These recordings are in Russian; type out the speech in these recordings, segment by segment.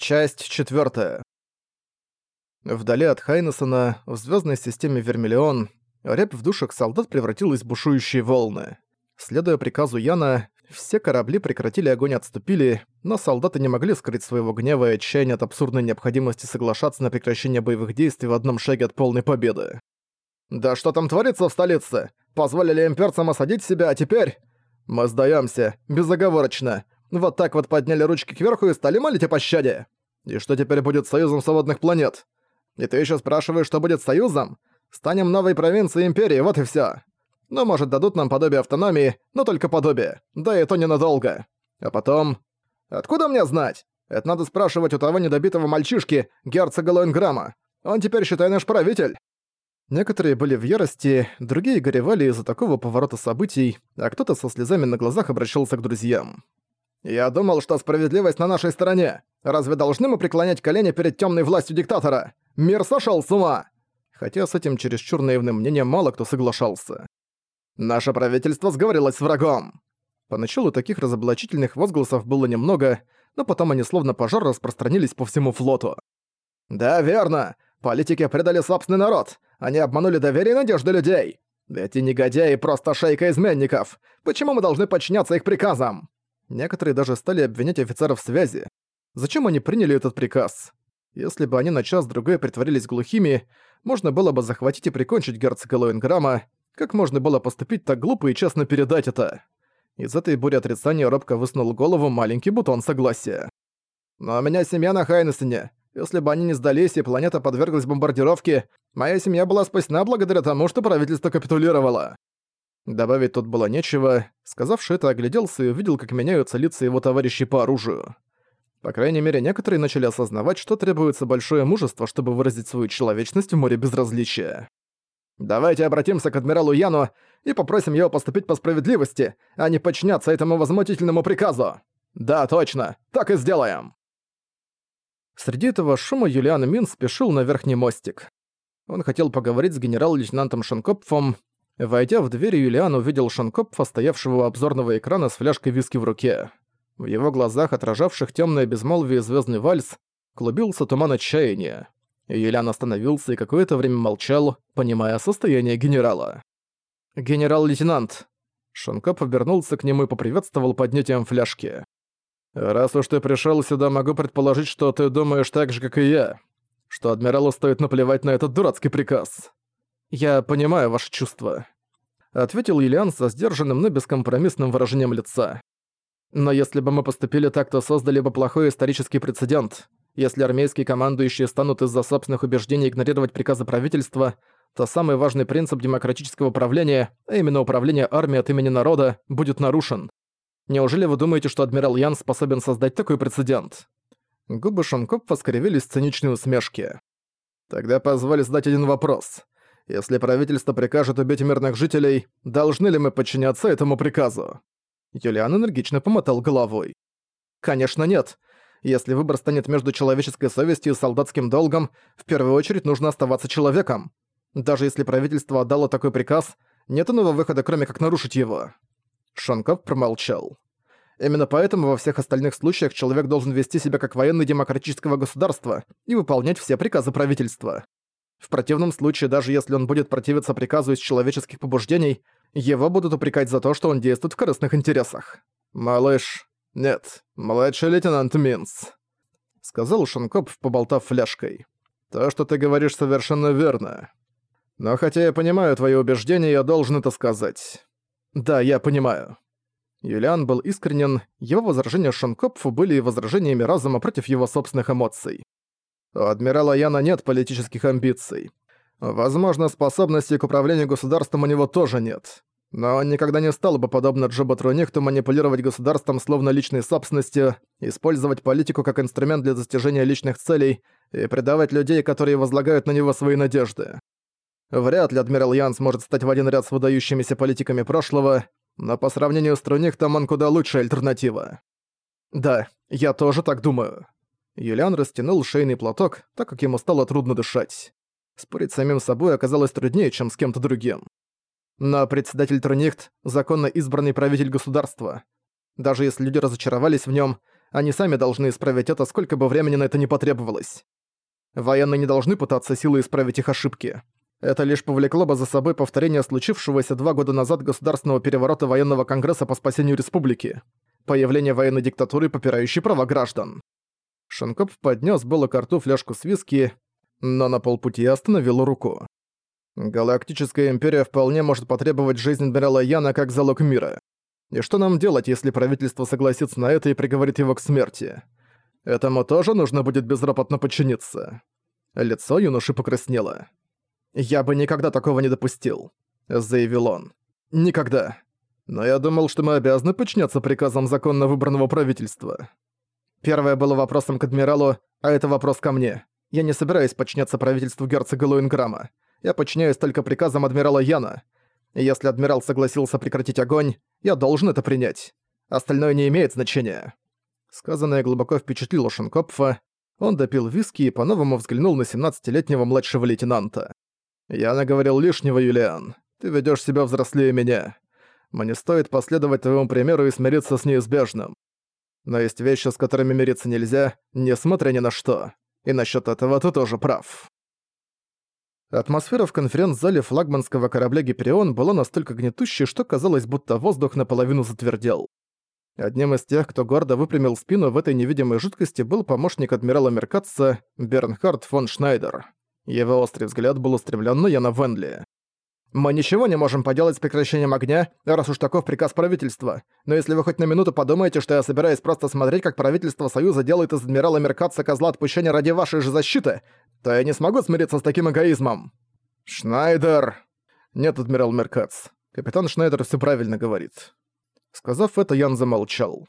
Часть 4. Вдали от Хайнессона, в звездной системе Вермиллион, рябь в душах солдат превратилась в бушующие волны. Следуя приказу Яна, все корабли прекратили огонь и отступили, но солдаты не могли скрыть своего гнева и отчаяния от абсурдной необходимости соглашаться на прекращение боевых действий в одном шаге от полной победы. «Да что там творится в столице? Позволили имперцам осадить себя, а теперь...» «Мы сдаемся, безоговорочно. Вот так вот подняли ручки кверху и стали молить о пощаде. И что теперь будет с Союзом Свободных Планет? И ты еще спрашиваешь, что будет с Союзом? Станем новой провинцией Империи, вот и все. Ну, может, дадут нам подобие автономии, но только подобие. Да и то ненадолго. А потом... Откуда мне знать? Это надо спрашивать у того недобитого мальчишки, герцога Лоинграма. Он теперь, считай, наш правитель. Некоторые были в ярости, другие горевали из-за такого поворота событий, а кто-то со слезами на глазах обращался к друзьям. «Я думал, что справедливость на нашей стороне. Разве должны мы преклонять колени перед темной властью диктатора? Мир сошел с ума!» Хотя с этим чересчур наивным мнением мало кто соглашался. «Наше правительство сговорилось с врагом!» Поначалу таких разоблачительных возгласов было немного, но потом они словно пожар распространились по всему флоту. «Да, верно! Политики предали собственный народ! Они обманули доверие и надежды людей! Эти негодяи просто шейка изменников! Почему мы должны подчиняться их приказам?» Некоторые даже стали обвинять офицеров связи. Зачем они приняли этот приказ? Если бы они на час-другой притворились глухими, можно было бы захватить и прикончить герцога Лоинграма. Как можно было поступить так глупо и честно передать это? Из этой бури отрицания робко высунул голову маленький бутон согласия. «Но у меня семья на Хайнессене. Если бы они не сдались и планета подверглась бомбардировке, моя семья была спасена благодаря тому, что правительство капитулировало. Добавить тут было нечего, сказавший это огляделся и увидел, как меняются лица его товарищей по оружию. По крайней мере, некоторые начали осознавать, что требуется большое мужество, чтобы выразить свою человечность в море безразличия. «Давайте обратимся к адмиралу Яну и попросим его поступить по справедливости, а не подчиняться этому возмутительному приказу!» «Да, точно! Так и сделаем!» Среди этого шума Юлиан Мин спешил на верхний мостик. Он хотел поговорить с генерал-лейтенантом Шанкопфом, Войдя в дверь, Юлиан увидел Шанкопфа, стоявшего у обзорного экрана с фляжкой виски в руке. В его глазах, отражавших темное безмолвие звездный вальс, клубился туман отчаяния. Юлиан остановился и какое-то время молчал, понимая состояние генерала. «Генерал-лейтенант!» Шанкоп обернулся к нему и поприветствовал поднятием фляжки. «Раз уж ты пришел сюда, могу предположить, что ты думаешь так же, как и я. Что адмиралу стоит наплевать на этот дурацкий приказ. «Я понимаю ваши чувства», — ответил Ильян со сдержанным, но бескомпромиссным выражением лица. «Но если бы мы поступили так, то создали бы плохой исторический прецедент. Если армейские командующие станут из-за собственных убеждений игнорировать приказы правительства, то самый важный принцип демократического управления, а именно управление армией от имени народа, будет нарушен. Неужели вы думаете, что адмирал Ян способен создать такой прецедент?» Губы Шонкопфа скривились в циничной усмешке. «Тогда позволь задать один вопрос. Если правительство прикажет убить мирных жителей, должны ли мы подчиняться этому приказу?» Юлиан энергично помотал головой. «Конечно нет. Если выбор станет между человеческой совестью и солдатским долгом, в первую очередь нужно оставаться человеком. Даже если правительство отдало такой приказ, нет иного выхода, кроме как нарушить его». Шонков промолчал. Именно поэтому во всех остальных случаях человек должен вести себя как военный демократического государства и выполнять все приказы правительства. В противном случае, даже если он будет противиться приказу из человеческих побуждений, его будут упрекать за то, что он действует в корыстных интересах. «Малыш... Нет, младший лейтенант Минц», — сказал Шанкоп, поболтав фляжкой. «То, что ты говоришь, совершенно верно. Но хотя я понимаю твои убеждения, я должен это сказать. Да, я понимаю». Юлиан был искренен, его возражения Шанкопфу были возражениями разума против его собственных эмоций. У адмирала Яна нет политических амбиций. Возможно, способности к управлению государством у него тоже нет. Но он никогда не стал бы, подобно Джоба Трунихту, манипулировать государством словно личной собственностью, использовать политику как инструмент для достижения личных целей и предавать людей, которые возлагают на него свои надежды. Вряд ли адмирал Ян сможет стать в один ряд с выдающимися политиками прошлого, но по сравнению с Трунихтом он куда лучшая альтернатива. Да, я тоже так думаю. Юлиан растянул шейный платок, так как ему стало трудно дышать. Спорить с самим собой оказалось труднее, чем с кем-то другим. Но председатель Трунихт — законно избранный правитель государства. Даже если люди разочаровались в нем, они сами должны исправить это, сколько бы времени на это не потребовалось. Военные не должны пытаться силой исправить их ошибки. Это лишь повлекло бы за собой повторение случившегося два года назад государственного переворота военного конгресса по спасению республики. Появление военной диктатуры, попирающей права граждан. Шанкоп поднес было к рту фляжку с виски, но на полпути остановил руку. Галактическая империя вполне может потребовать жизнь адмирала Яна как залог мира. И что нам делать, если правительство согласится на это и приговорит его к смерти? Этому тоже нужно будет безропотно подчиниться. Лицо юноши покраснело. «Я бы никогда такого не допустил», — заявил он. «Никогда. Но я думал, что мы обязаны подчиняться приказам законно выбранного правительства». Первое было вопросом к адмиралу, а это вопрос ко мне. Я не собираюсь подчиняться правительству герцога Луинграма. Я подчиняюсь только приказам адмирала Яна. Если адмирал согласился прекратить огонь, я должен это принять. Остальное не имеет значения». Сказанное глубоко впечатлило Шенкопфа. Он допил виски и по-новому взглянул на 17-летнего младшего лейтенанта. «Я наговорил лишнего, Юлиан. Ты ведёшь себя взрослее меня. Мне стоит последовать твоему примеру и смириться с неизбежным. Но есть вещи, с которыми мириться нельзя, несмотря ни на что. И насчёт этого ты тоже прав». Атмосфера в конференц-зале флагманского корабля «Гиперион» была настолько гнетущей, что казалось, будто воздух наполовину затвердел. Одним из тех, кто гордо выпрямил спину в этой невидимой жидкости, был помощник адмирала Меркатца Бернхард фон Шнайдер. Его острый взгляд был устремлен на Яна Венли. «Мы ничего не можем поделать с прекращением огня, раз уж таков приказ правительства. Но если вы хоть на минуту подумаете, что я собираюсь просто смотреть, как правительство Союза делает из адмирала Меркатца козла отпущения ради вашей же защиты, то я не смогу смириться с таким эгоизмом». «Шнайдер!» «Нет, адмирал Меркац. Капитан Шнайдер все правильно говорит». Сказав это, Ян замолчал.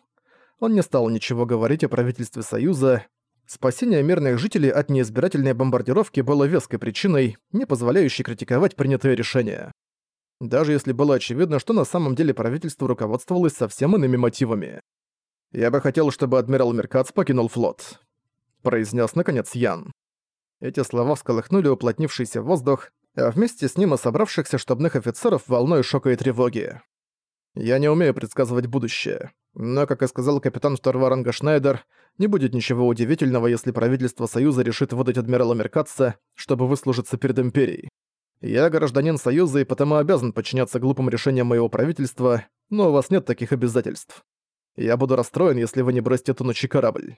Он не стал ничего говорить о правительстве Союза. Спасение мирных жителей от неизбирательной бомбардировки было веской причиной, не позволяющей критиковать принятое решение. Даже если было очевидно, что на самом деле правительство руководствовалось совсем иными мотивами. «Я бы хотел, чтобы адмирал Меркац покинул флот», — произнес наконец Ян. Эти слова всколыхнули уплотнившийся воздух, а вместе с ним и собравшихся штабных офицеров волной шока и тревоги. Я не умею предсказывать будущее. Но, как и сказал капитан второго ранга Шнайдер, не будет ничего удивительного, если правительство Союза решит выдать адмирала Меркатца, чтобы выслужиться перед Империей. Я гражданин Союза и потому обязан подчиняться глупым решениям моего правительства, но у вас нет таких обязательств. Я буду расстроен, если вы не бросите тонущий корабль».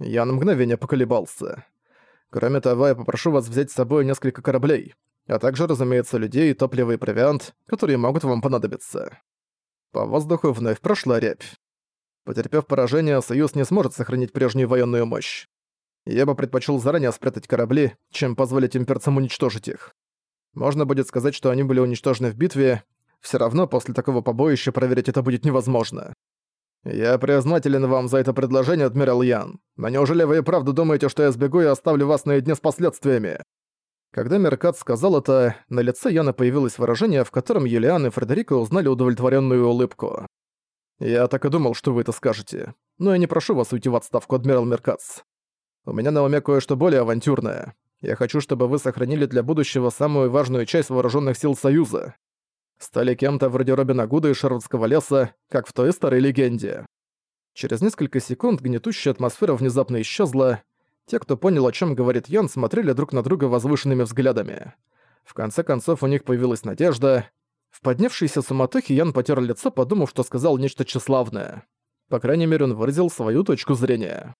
Я на мгновение поколебался. Кроме того, я попрошу вас взять с собой несколько кораблей, а также, разумеется, людей, топливо и провиант, которые могут вам понадобиться. По воздуху вновь прошла рябь. Потерпев поражение, Союз не сможет сохранить прежнюю военную мощь. Я бы предпочел заранее спрятать корабли, чем позволить имперцам уничтожить их. Можно будет сказать, что они были уничтожены в битве, все равно после такого побоища проверить это будет невозможно. Я признателен вам за это предложение, адмирал Ян. Но неужели вы и правда думаете, что я сбегу и оставлю вас наедине с последствиями? Когда Меркат сказал это, на лице Яна появилось выражение, в котором Юлиан и Фредерико узнали удовлетворенную улыбку. «Я так и думал, что вы это скажете. Но я не прошу вас уйти в отставку, адмирал Меркац. У меня на уме кое-что более авантюрное. Я хочу, чтобы вы сохранили для будущего самую важную часть вооруженных сил Союза. Стали кем-то вроде Робина Гуда и Шервудского леса, как в той старой легенде». Через несколько секунд гнетущая атмосфера внезапно исчезла, те, кто понял, о чем говорит Ян, смотрели друг на друга возвышенными взглядами. В конце концов, у них появилась надежда. В поднявшейся суматохе Ян потер лицо, подумав, что сказал нечто тщеславное. По крайней мере, он выразил свою точку зрения.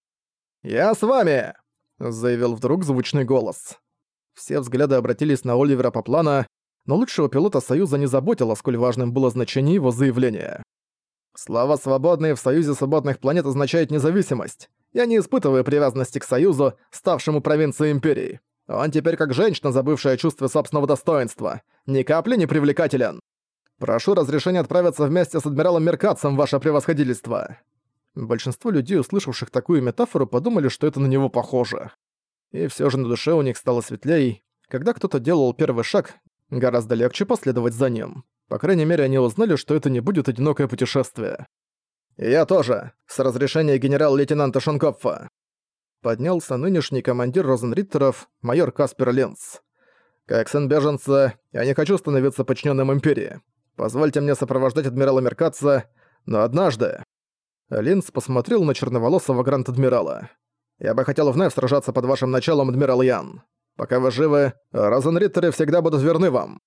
«Я с вами!» — заявил вдруг звучный голос. Все взгляды обратились на Оливера Поплана, но лучшего пилота Союза не заботило, сколь важным было значение его заявления. «Слава свободной в Союзе свободных планет означает независимость. Я не испытываю привязанности к Союзу, ставшему провинцией Империи. Он теперь как женщина, забывшая чувство собственного достоинства. Ни капли не привлекателен. Прошу разрешения отправиться вместе с адмиралом Меркатцем, ваше превосходительство». Большинство людей, услышавших такую метафору, подумали, что это на него похоже. И все же на душе у них стало светлей. Когда кто-то делал первый шаг, гораздо легче последовать за ним. По крайней мере, они узнали, что это не будет одинокое путешествие. «Я тоже, с разрешения генерал-лейтенанта Шонкопфа». Поднялся нынешний командир Розенриттеров, майор Каспер Ленц. «Как сын беженца, я не хочу становиться подчиненным Империи. Позвольте мне сопровождать адмирала Меркатца, но однажды...» Линц посмотрел на черноволосого гранд-адмирала. «Я бы хотел вновь сражаться под вашим началом, адмирал Ян. Пока вы живы, Розенриттеры всегда будут верны вам.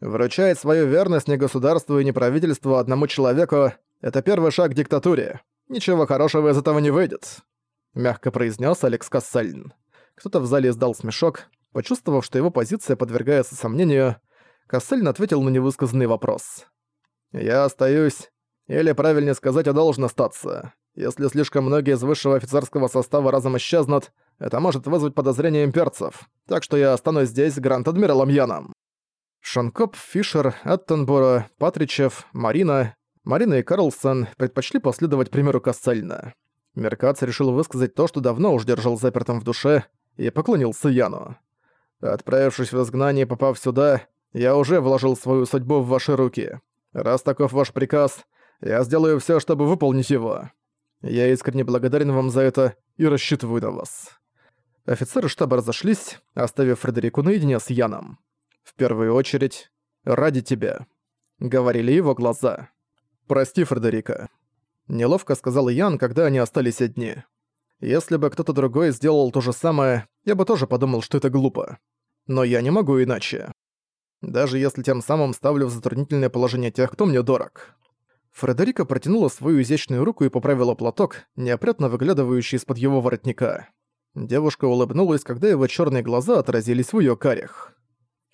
Вручать свою верность не государству и не правительству, одному человеку — это первый шаг к диктатуре. Ничего хорошего из этого не выйдет», — мягко произнес Алекс Кассельн. Кто-то в зале издал смешок, почувствовав, что его позиция подвергается сомнению, Кассельн ответил на невысказанный вопрос. «Я остаюсь, или, правильнее сказать, я должен остаться. Если слишком многие из высшего офицерского состава разом исчезнут, это может вызвать подозрения имперцев, так что я останусь здесь Гранд-Адмиралом Яном». Шанкоп, Фишер, Аттенборо, Патричев, Марина, Марина и Карлсон предпочли последовать примеру Кассельна. Меркац решил высказать то, что давно уж держал запертым в душе, и поклонился Яну. «Отправившись в изгнание и попав сюда, я уже вложил свою судьбу в ваши руки. Раз таков ваш приказ, я сделаю все, чтобы выполнить его. Я искренне благодарен вам за это и рассчитываю на вас». Офицеры штаба разошлись, оставив Фредерику наедине с Яном. «В первую очередь, ради тебя», — говорили его глаза. «Прости, Фредерика», — неловко сказал Ян, когда они остались одни. «Если бы кто-то другой сделал то же самое, я бы тоже подумал, что это глупо. Но я не могу иначе. Даже если тем самым ставлю в затруднительное положение тех, кто мне дорог». Фредерика протянула свою изящную руку и поправила платок, неопрятно выглядывающий из-под его воротника. Девушка улыбнулась, когда его черные глаза отразились в ее карих.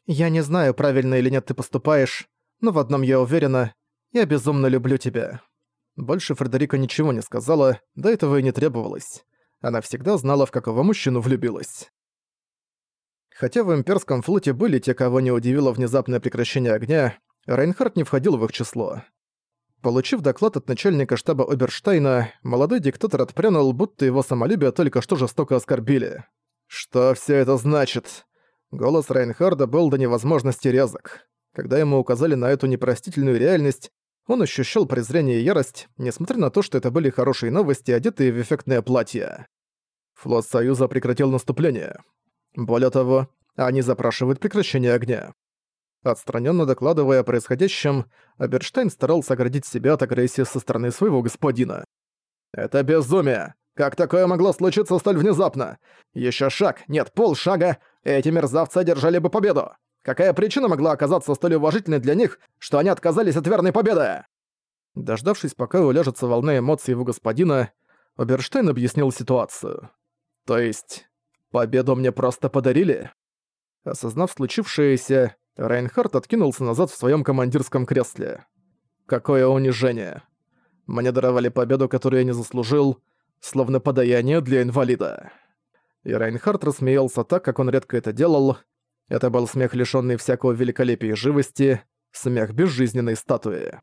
«Я не знаю, правильно или нет ты поступаешь, но в одном я уверена, я безумно люблю тебя». Больше Фредерика ничего не сказала, до этого и не требовалось. Она всегда знала, в какого мужчину влюбилась. Хотя в имперском флоте были те, кого не удивило внезапное прекращение огня, Рейнхард не входил в их число. Получив доклад от начальника штаба Оберштейна, молодой диктатор отпрянул, будто его самолюбие только что жестоко оскорбили. «Что все это значит?» Голос Рейнхарда был до невозможности резок. Когда ему указали на эту непростительную реальность, он ощущал презрение и ярость, несмотря на то, что это были хорошие новости, одетые в эффектное платье. Флот Союза прекратил наступление. Более того, они запрашивают прекращение огня. Отстраненно докладывая о происходящем, Аберштейн старался оградить себя от агрессии со стороны своего господина. «Это безумие! Как такое могло случиться столь внезапно? Еще шаг, нет, полшага, эти мерзавцы одержали бы победу! Какая причина могла оказаться столь уважительной для них, что они отказались от верной победы?» Дождавшись, пока уляжется волна эмоций его господина, Оберштейн объяснил ситуацию. «То есть, победу мне просто подарили?» Осознав случившееся, Райнхард откинулся назад в своем командирском кресле. «Какое унижение! Мне даровали победу, которую я не заслужил, словно подаяние для инвалида». И Райнхард рассмеялся так, как он редко это делал. Это был смех, лишённый всякого великолепия и живости, смех безжизненной статуи.